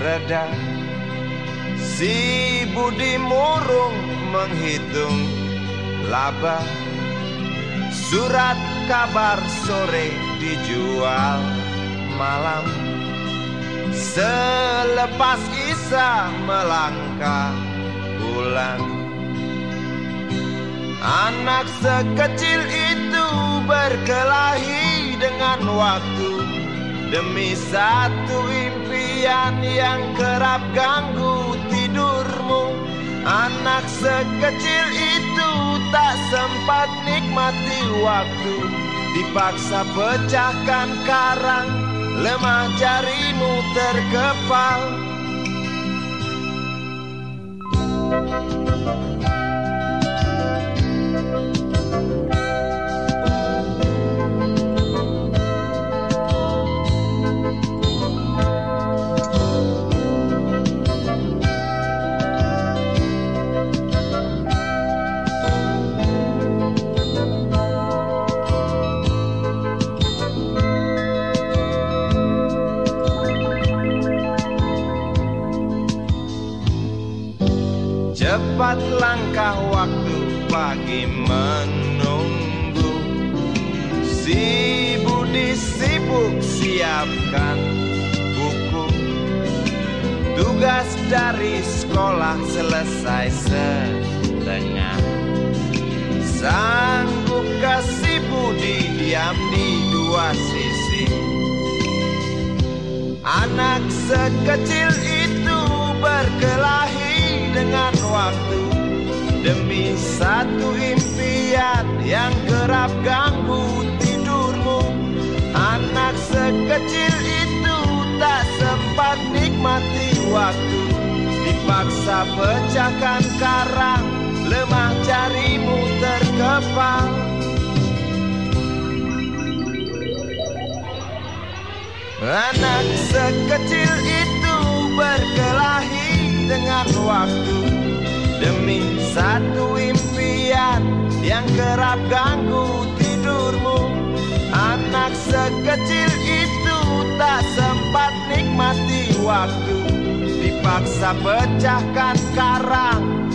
reda. Si Budi murung menghitung laba Surat kabar sore dijual malam. Selepas Isa melangkah pulang Anak sekecil itu berkelahi dengan waktu Demi satu impian yang kerap ganggu tidurmu Anak sekecil itu tak sempat nikmati waktu. Dipaksa pecahkan karang Lemah jarimu terkepal Cepat langkah waktu pagi menunggu. Si Budi sibuk siapkan buku. Tugas dari sekolah selesai setengah. Sanggup kasih Budi diam di dua sisi? Anak sekecil itu Demi satu impian yang kerap ganggu tidurmu. Anak sekecil itu tak sempat nikmati waktu. Dipaksa pecahkan karang Lemah jarimu terkepal Anak sekecil itu berkelahi dengan waktu Demi satu impian yang kerap ganggu tidurmu. Anak sekecil itu tak sempat nikmati waktu. Dipaksa pecahkan karang